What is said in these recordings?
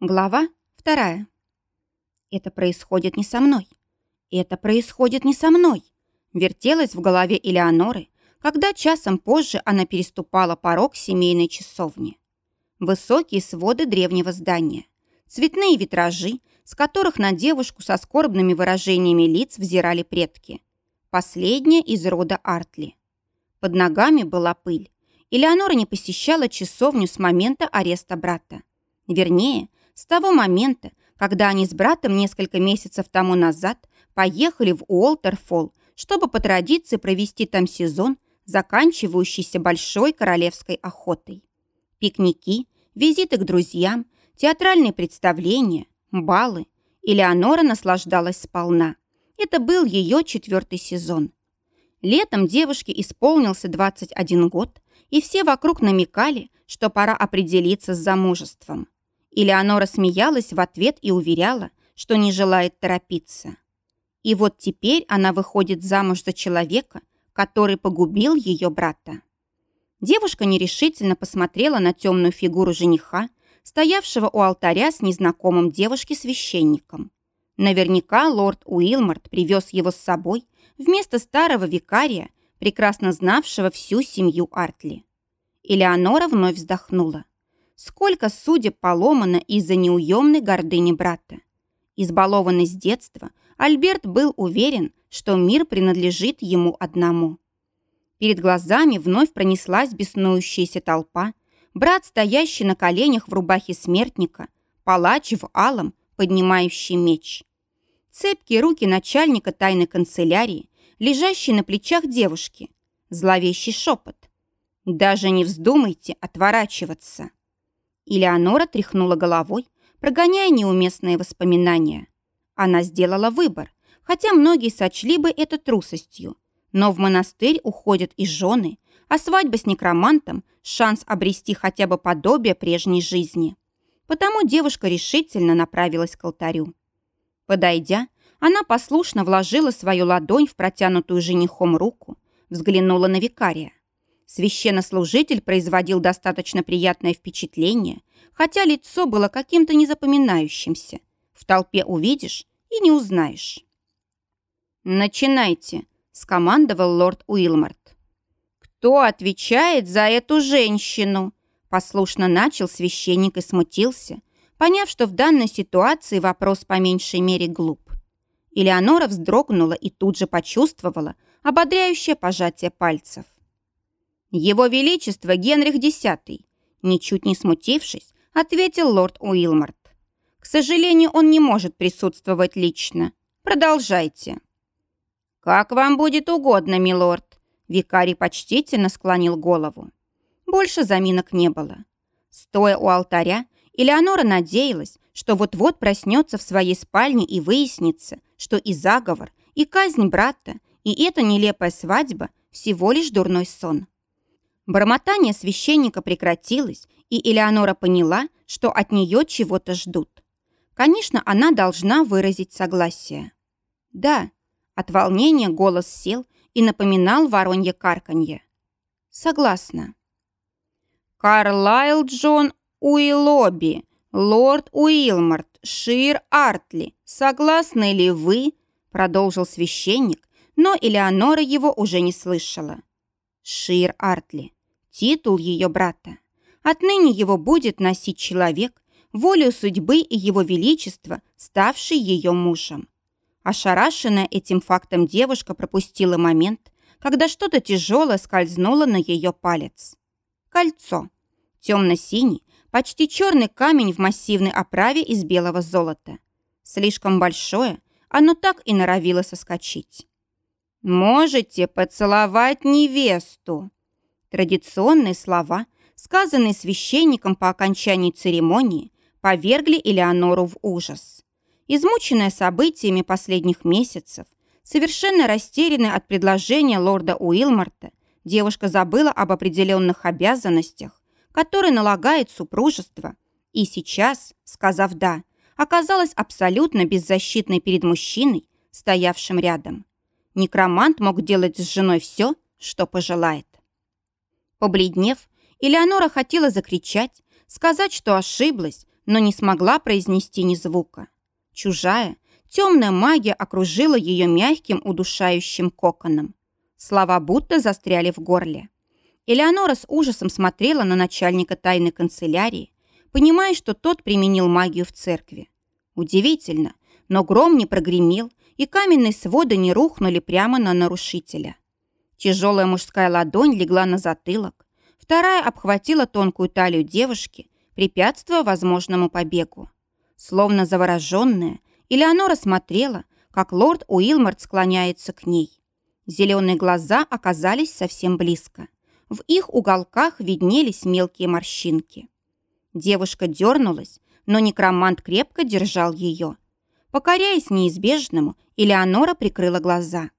Глава вторая. Это происходит не со мной. Это происходит не со мной. Вертелась в голове Элеоноры, когда часом позже она переступала порог семейной часовни. Высокие своды древнего здания, цветные витражи, с которых на девушку со скорбными выражениями лиц взирали предки. Последняя из рода Артли. Под ногами была пыль. Элеонора не посещала часовню с момента ареста брата. Вернее, с того момента, когда они с братом несколько месяцев тому назад поехали в Уолтерфолл, чтобы по традиции провести там сезон, заканчивающийся большой королевской охотой. Пикники, визиты к друзьям, театральные представления, балы. Элеонора наслаждалась сполна. Это был ее четвертый сезон. Летом девушке исполнился 21 год, и все вокруг намекали, что пора определиться с замужеством. Элеонора смеялась в ответ и уверяла, что не желает торопиться. И вот теперь она выходит замуж за человека, который погубил ее брата. Девушка нерешительно посмотрела на темную фигуру жениха, стоявшего у алтаря с незнакомым девушке-священником. Наверняка лорд Уилмарт привез его с собой вместо старого викария, прекрасно знавшего всю семью Артли. Элеонора вновь вздохнула. Сколько судеб поломано из-за неуемной гордыни брата. Избалованный с детства, Альберт был уверен, что мир принадлежит ему одному. Перед глазами вновь пронеслась беснующаяся толпа, брат, стоящий на коленях в рубахе смертника, палач в алом, поднимающий меч. Цепкие руки начальника тайной канцелярии, лежащие на плечах девушки, зловещий шепот. «Даже не вздумайте отворачиваться!» Элеонора тряхнула головой, прогоняя неуместные воспоминания. Она сделала выбор, хотя многие сочли бы это трусостью. Но в монастырь уходят и жены, а свадьба с некромантом – шанс обрести хотя бы подобие прежней жизни. Потому девушка решительно направилась к алтарю. Подойдя, она послушно вложила свою ладонь в протянутую женихом руку, взглянула на викария. Священнослужитель производил достаточно приятное впечатление, хотя лицо было каким-то незапоминающимся. В толпе увидишь и не узнаешь. «Начинайте», — скомандовал лорд Уилмарт. «Кто отвечает за эту женщину?» Послушно начал священник и смутился, поняв, что в данной ситуации вопрос по меньшей мере глуп. Элеонора вздрогнула и тут же почувствовала ободряющее пожатие пальцев. «Его Величество Генрих X», ничуть не смутившись, ответил лорд Уилмарт. «К сожалению, он не может присутствовать лично. Продолжайте». «Как вам будет угодно, милорд», викарий почтительно склонил голову. Больше заминок не было. Стоя у алтаря, Элеонора надеялась, что вот-вот проснется в своей спальне и выяснится, что и заговор, и казнь брата, и эта нелепая свадьба всего лишь дурной сон. Бормотание священника прекратилось, и Элеонора поняла, что от нее чего-то ждут. Конечно, она должна выразить согласие. Да, от волнения голос сел и напоминал воронье карканье. Согласна. Карлайл Джон Уиллоби, лорд Уилмарт, Шир Артли, согласны ли вы? Продолжил священник, но Элеонора его уже не слышала. Шир Артли титул ее брата. Отныне его будет носить человек, волю судьбы и его величества, ставший ее мужем. Ошарашенная этим фактом девушка пропустила момент, когда что-то тяжелое скользнуло на ее палец. Кольцо. Темно-синий, почти черный камень в массивной оправе из белого золота. Слишком большое, оно так и норовило соскочить. «Можете поцеловать невесту», Традиционные слова, сказанные священником по окончании церемонии, повергли Элеонору в ужас. Измученная событиями последних месяцев, совершенно растерянная от предложения лорда Уилмарта, девушка забыла об определенных обязанностях, которые налагает супружество, и сейчас, сказав «да», оказалась абсолютно беззащитной перед мужчиной, стоявшим рядом. Некромант мог делать с женой все, что пожелает. Побледнев, Элеонора хотела закричать, сказать, что ошиблась, но не смогла произнести ни звука. Чужая, темная магия окружила ее мягким, удушающим коконом. Слова будто застряли в горле. Элеонора с ужасом смотрела на начальника тайной канцелярии, понимая, что тот применил магию в церкви. Удивительно, но гром не прогремел, и каменные своды не рухнули прямо на нарушителя. Тяжелая мужская ладонь легла на затылок, вторая обхватила тонкую талию девушки, препятствуя возможному побегу. Словно завороженная, Элеонора смотрела, как лорд Уилмарт склоняется к ней. Зеленые глаза оказались совсем близко. В их уголках виднелись мелкие морщинки. Девушка дернулась, но некромант крепко держал ее. Покоряясь неизбежному, Элеонора прикрыла глаза.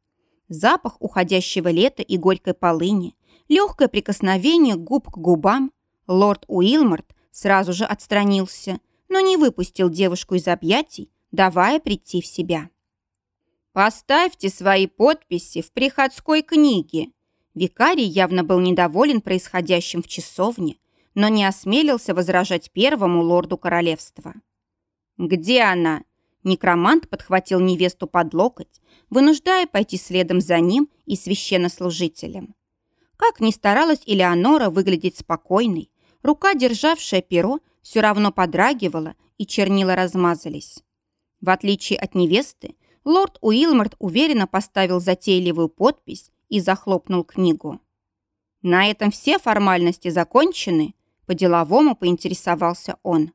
Запах уходящего лета и горькой полыни, легкое прикосновение губ к губам. Лорд Уилмарт сразу же отстранился, но не выпустил девушку из объятий, давая прийти в себя. «Поставьте свои подписи в приходской книге». Викарий явно был недоволен происходящим в часовне, но не осмелился возражать первому лорду королевства. «Где она?» Некромант подхватил невесту под локоть, вынуждая пойти следом за ним и священнослужителем. Как ни старалась Элеонора выглядеть спокойной, рука, державшая перо, все равно подрагивала, и чернила размазались. В отличие от невесты, лорд Уилмарт уверенно поставил затейливую подпись и захлопнул книгу. «На этом все формальности закончены?» По-деловому поинтересовался он.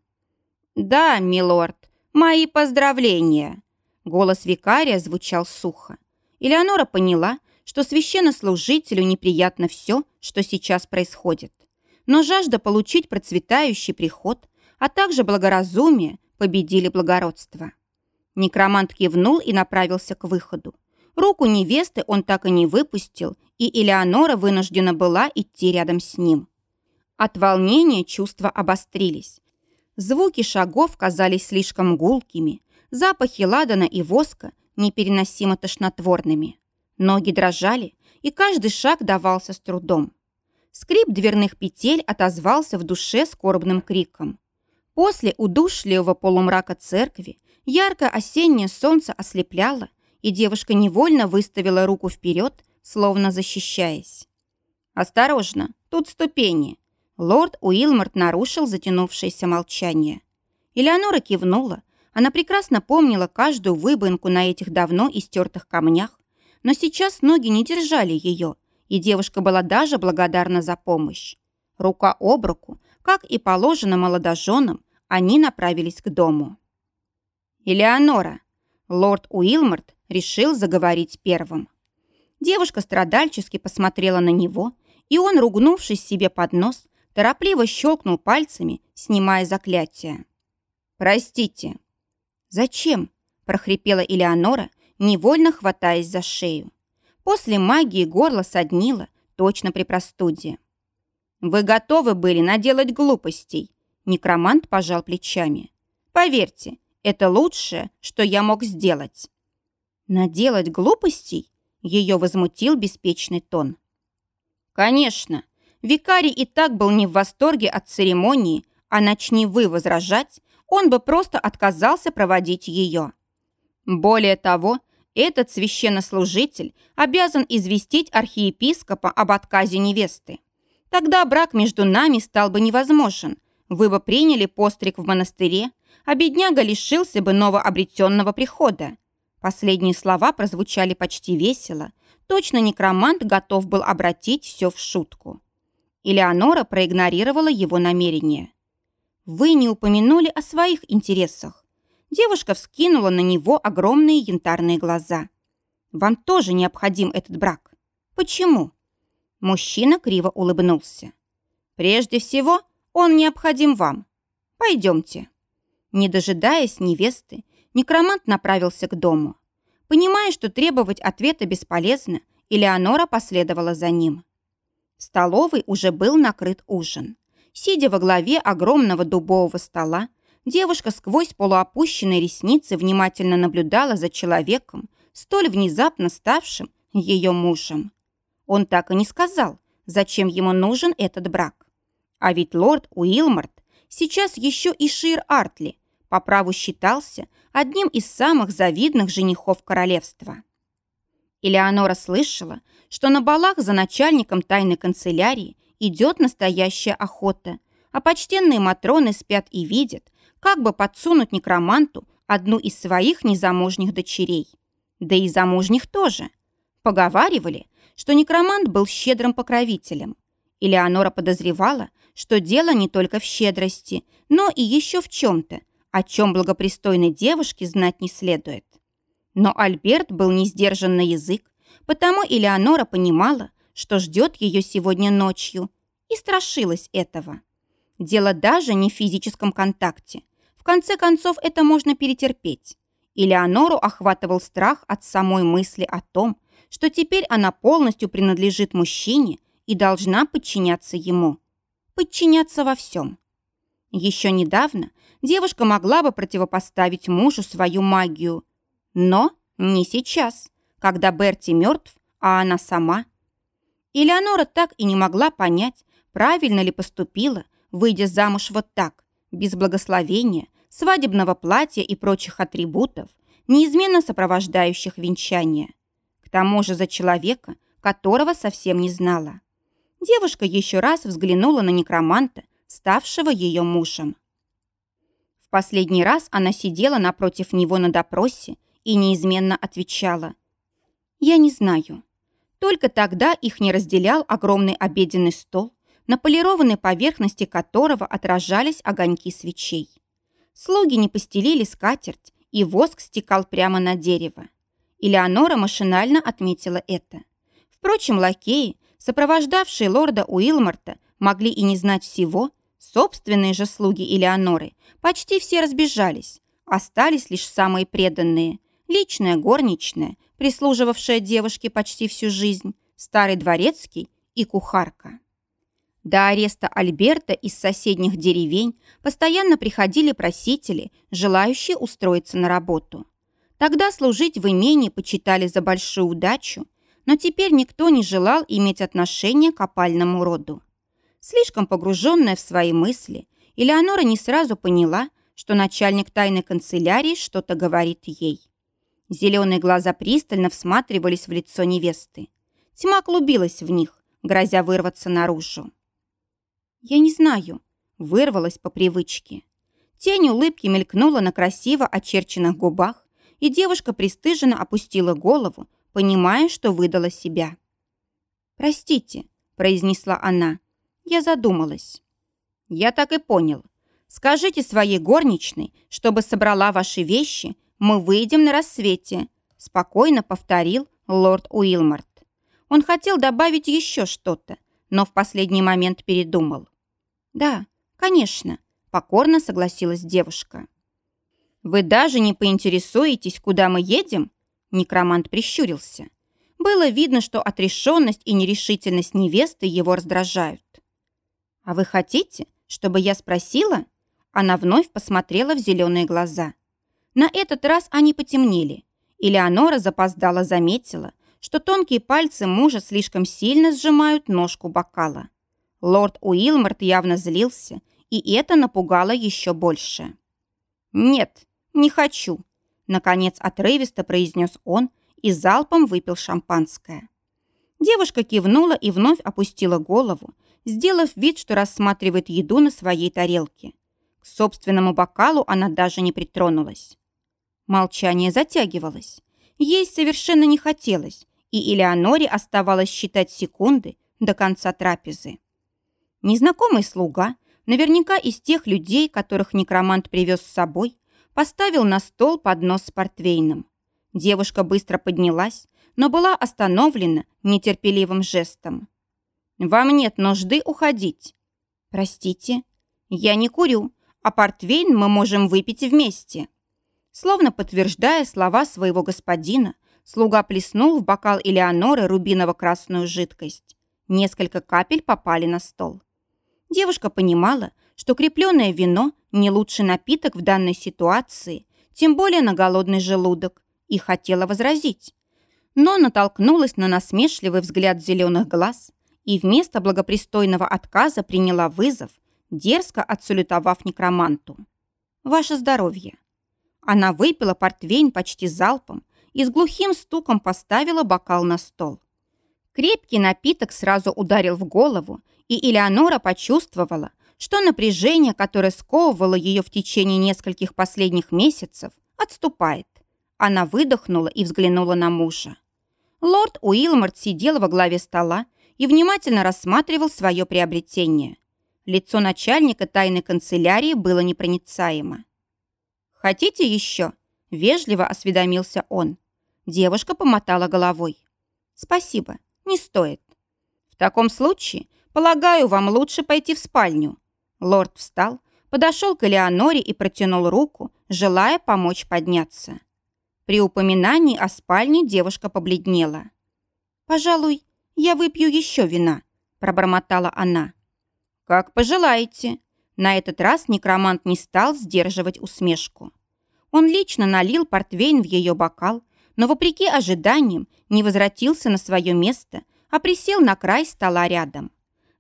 «Да, милорд, мои поздравления!» Голос викария звучал сухо. Элеонора поняла, что священнослужителю неприятно все, что сейчас происходит. Но жажда получить процветающий приход, а также благоразумие победили благородство. Некромант кивнул и направился к выходу. Руку невесты он так и не выпустил, и Элеонора вынуждена была идти рядом с ним. От волнения чувства обострились. Звуки шагов казались слишком гулкими, запахи ладана и воска непереносимо тошнотворными. Ноги дрожали, и каждый шаг давался с трудом. Скрип дверных петель отозвался в душе скорбным криком. После удушливого полумрака церкви яркое осеннее солнце ослепляло, и девушка невольно выставила руку вперед, словно защищаясь. «Осторожно, тут ступени!» Лорд Уилморт нарушил затянувшееся молчание. Элеонора кивнула. Она прекрасно помнила каждую выбоинку на этих давно истертых камнях, но сейчас ноги не держали ее, и девушка была даже благодарна за помощь. Рука об руку, как и положено молодоженам, они направились к дому. «Элеонора!» Лорд Уилморт решил заговорить первым. Девушка страдальчески посмотрела на него, и он, ругнувшись себе под нос, торопливо щелкнул пальцами, снимая заклятие. «Простите». «Зачем?» – прохрипела Элеонора, невольно хватаясь за шею. После магии горло соднило, точно при простуде. «Вы готовы были наделать глупостей?» Некромант пожал плечами. «Поверьте, это лучшее, что я мог сделать». «Наделать глупостей?» Ее возмутил беспечный тон. «Конечно, Викарий и так был не в восторге от церемонии, а начни вы возражать, он бы просто отказался проводить ее. Более того, этот священнослужитель обязан известить архиепископа об отказе невесты. Тогда брак между нами стал бы невозможен. Вы бы приняли постриг в монастыре, а бедняга лишился бы новообретенного прихода. Последние слова прозвучали почти весело. Точно некромант готов был обратить все в шутку. Элеонора проигнорировала его намерение. «Вы не упомянули о своих интересах». Девушка вскинула на него огромные янтарные глаза. «Вам тоже необходим этот брак. Почему?» Мужчина криво улыбнулся. «Прежде всего, он необходим вам. Пойдемте». Не дожидаясь невесты, некромант направился к дому. Понимая, что требовать ответа бесполезно, Элеонора последовала за ним. В столовой уже был накрыт ужин. Сидя во главе огромного дубового стола, девушка сквозь полуопущенные ресницы внимательно наблюдала за человеком, столь внезапно ставшим ее мужем. Он так и не сказал, зачем ему нужен этот брак. А ведь лорд Уилмарт Сейчас еще и Шир Артли по праву считался одним из самых завидных женихов королевства. Элеонора слышала, что на балах за начальником тайной канцелярии идет настоящая охота, а почтенные матроны спят и видят, как бы подсунуть некроманту одну из своих незамужних дочерей. Да и замужних тоже. Поговаривали, что некромант был щедрым покровителем. Элеонора подозревала, что дело не только в щедрости, но и еще в чем-то, о чем благопристойной девушке знать не следует. Но Альберт был не сдержан на язык, потому Элеонора понимала, что ждет ее сегодня ночью, и страшилась этого. Дело даже не в физическом контакте. В конце концов, это можно перетерпеть. Элеонору охватывал страх от самой мысли о том, что теперь она полностью принадлежит мужчине и должна подчиняться ему. Подчиняться во всем. Еще недавно девушка могла бы противопоставить мужу свою магию, но не сейчас, когда Берти мертв, а она сама. Элеонора так и не могла понять, правильно ли поступила, выйдя замуж вот так, без благословения, свадебного платья и прочих атрибутов, неизменно сопровождающих венчание. К тому же за человека, которого совсем не знала. Девушка еще раз взглянула на некроманта, ставшего ее мужем. В последний раз она сидела напротив него на допросе и неизменно отвечала. «Я не знаю». Только тогда их не разделял огромный обеденный стол, на полированной поверхности которого отражались огоньки свечей. Слуги не постелили скатерть, и воск стекал прямо на дерево. Элеонора машинально отметила это. Впрочем, лакеи, сопровождавшие лорда Уилмарта, могли и не знать всего, собственные же слуги Элеоноры почти все разбежались, остались лишь самые преданные, личная горничная, прислуживавшая девушке почти всю жизнь, старый дворецкий и кухарка. До ареста Альберта из соседних деревень постоянно приходили просители, желающие устроиться на работу. Тогда служить в имении почитали за большую удачу, но теперь никто не желал иметь отношение к опальному роду. Слишком погруженная в свои мысли, Элеонора не сразу поняла, что начальник тайной канцелярии что-то говорит ей. Зеленые глаза пристально всматривались в лицо невесты. Тьма клубилась в них, грозя вырваться наружу. «Я не знаю», — вырвалась по привычке. Тень улыбки мелькнула на красиво очерченных губах, и девушка пристыженно опустила голову, понимая, что выдала себя. «Простите», — произнесла она, — «я задумалась». «Я так и понял. Скажите своей горничной, чтобы собрала ваши вещи мы выйдем на рассвете», – спокойно повторил лорд Уилмарт. Он хотел добавить еще что-то, но в последний момент передумал. «Да, конечно», – покорно согласилась девушка. «Вы даже не поинтересуетесь, куда мы едем?» Некромант прищурился. Было видно, что отрешенность и нерешительность невесты его раздражают. «А вы хотите, чтобы я спросила?» Она вновь посмотрела в зеленые глаза. На этот раз они потемнели. Элеонора запоздала заметила, что тонкие пальцы мужа слишком сильно сжимают ножку бокала. Лорд Уилмарт явно злился, и это напугало еще больше. «Нет, не хочу», — наконец отрывисто произнес он и залпом выпил шампанское. Девушка кивнула и вновь опустила голову, сделав вид, что рассматривает еду на своей тарелке. К собственному бокалу она даже не притронулась. Молчание затягивалось. Есть совершенно не хотелось, и Элеоноре оставалось считать секунды до конца трапезы. Незнакомый слуга, наверняка из тех людей, которых некромант привез с собой, поставил на стол поднос с портвейном. Девушка быстро поднялась, но была остановлена нетерпеливым жестом. «Вам нет нужды уходить». «Простите, я не курю, а портвейн мы можем выпить вместе». Словно подтверждая слова своего господина, слуга плеснул в бокал Элеоноры рубиново-красную жидкость. Несколько капель попали на стол. Девушка понимала, что крепленное вино – не лучший напиток в данной ситуации, тем более на голодный желудок, и хотела возразить. Но натолкнулась на насмешливый взгляд зеленых глаз и вместо благопристойного отказа приняла вызов, дерзко отсалютовав некроманту. «Ваше здоровье!» Она выпила портвейн почти залпом и с глухим стуком поставила бокал на стол. Крепкий напиток сразу ударил в голову, и Элеонора почувствовала, что напряжение, которое сковывало ее в течение нескольких последних месяцев, отступает. Она выдохнула и взглянула на мужа. Лорд Уилморт сидел во главе стола и внимательно рассматривал свое приобретение. Лицо начальника тайной канцелярии было непроницаемо. «Хотите еще?» – вежливо осведомился он. Девушка помотала головой. «Спасибо, не стоит». «В таком случае, полагаю, вам лучше пойти в спальню». Лорд встал, подошел к Элеоноре и протянул руку, желая помочь подняться. При упоминании о спальне девушка побледнела. «Пожалуй, я выпью еще вина», – пробормотала она. «Как пожелаете». На этот раз некромант не стал сдерживать усмешку. Он лично налил портвейн в ее бокал, но, вопреки ожиданиям, не возвратился на свое место, а присел на край стола рядом.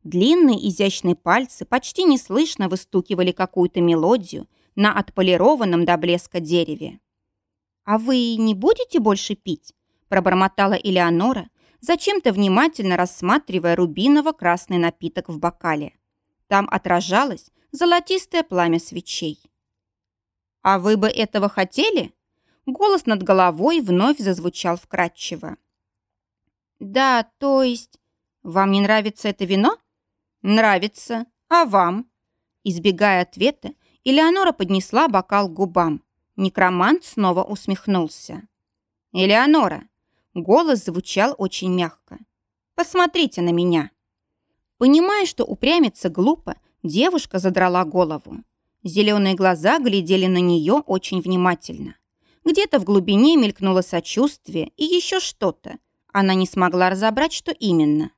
Длинные изящные пальцы почти неслышно выстукивали какую-то мелодию на отполированном до блеска дереве. «А вы не будете больше пить?» – пробормотала Элеонора, зачем-то внимательно рассматривая рубиново-красный напиток в бокале. Там отражалось золотистое пламя свечей. «А вы бы этого хотели?» Голос над головой вновь зазвучал вкратчиво. «Да, то есть... Вам не нравится это вино?» «Нравится. А вам?» Избегая ответа, Элеонора поднесла бокал к губам. Некромант снова усмехнулся. «Элеонора!» Голос звучал очень мягко. «Посмотрите на меня!» Понимая, что упрямиться глупо, девушка задрала голову. Зеленые глаза глядели на нее очень внимательно. Где-то в глубине мелькнуло сочувствие и еще что-то. Она не смогла разобрать, что именно.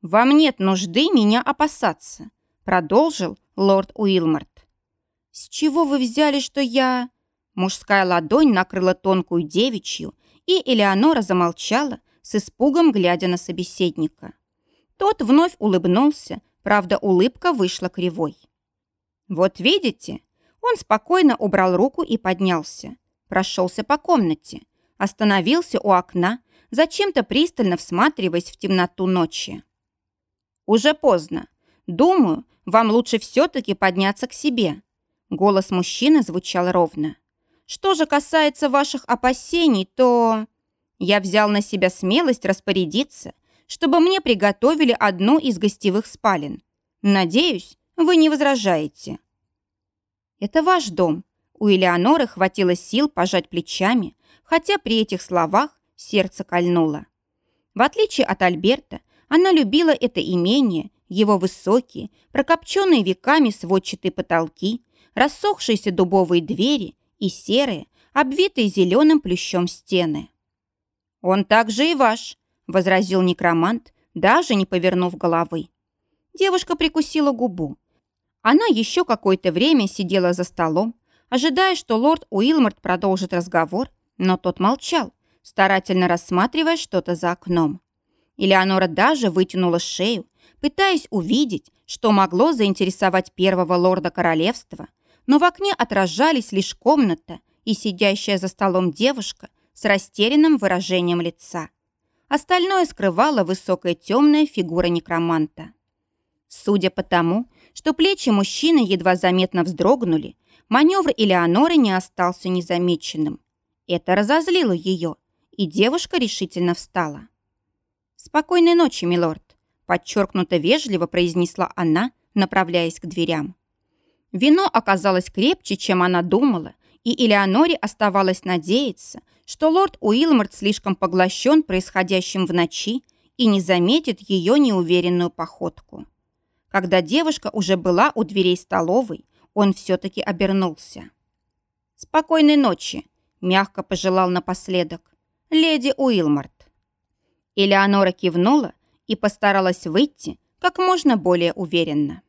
«Вам нет нужды меня опасаться», — продолжил лорд Уилмарт. «С чего вы взяли, что я...» Мужская ладонь накрыла тонкую девичью, и Элеонора замолчала, с испугом глядя на собеседника. Тот вновь улыбнулся, правда, улыбка вышла кривой. «Вот видите?» Он спокойно убрал руку и поднялся. Прошелся по комнате. Остановился у окна, зачем-то пристально всматриваясь в темноту ночи. «Уже поздно. Думаю, вам лучше все-таки подняться к себе». Голос мужчины звучал ровно. Что же касается ваших опасений, то... Я взял на себя смелость распорядиться, чтобы мне приготовили одну из гостевых спален. Надеюсь, вы не возражаете. Это ваш дом. У Элеоноры хватило сил пожать плечами, хотя при этих словах сердце кольнуло. В отличие от Альберта, она любила это имение, его высокие, прокопченные веками сводчатые потолки, рассохшиеся дубовые двери и серые, обвитые зеленым плющом стены. «Он также и ваш», — возразил некромант, даже не повернув головы. Девушка прикусила губу. Она еще какое-то время сидела за столом, ожидая, что лорд Уилморт продолжит разговор, но тот молчал, старательно рассматривая что-то за окном. Элеонора даже вытянула шею, пытаясь увидеть, что могло заинтересовать первого лорда королевства — но в окне отражались лишь комната и сидящая за столом девушка с растерянным выражением лица. Остальное скрывала высокая темная фигура некроманта. Судя по тому, что плечи мужчины едва заметно вздрогнули, маневр Элеоноры не остался незамеченным. Это разозлило ее, и девушка решительно встала. «Спокойной ночи, милорд», – подчеркнуто вежливо произнесла она, направляясь к дверям. Вино оказалось крепче, чем она думала, и Элеоноре оставалось надеяться, что лорд Уилморт слишком поглощен происходящим в ночи и не заметит ее неуверенную походку. Когда девушка уже была у дверей столовой, он все-таки обернулся. «Спокойной ночи», – мягко пожелал напоследок. «Леди Уилморт». Элеонора кивнула и постаралась выйти как можно более уверенно.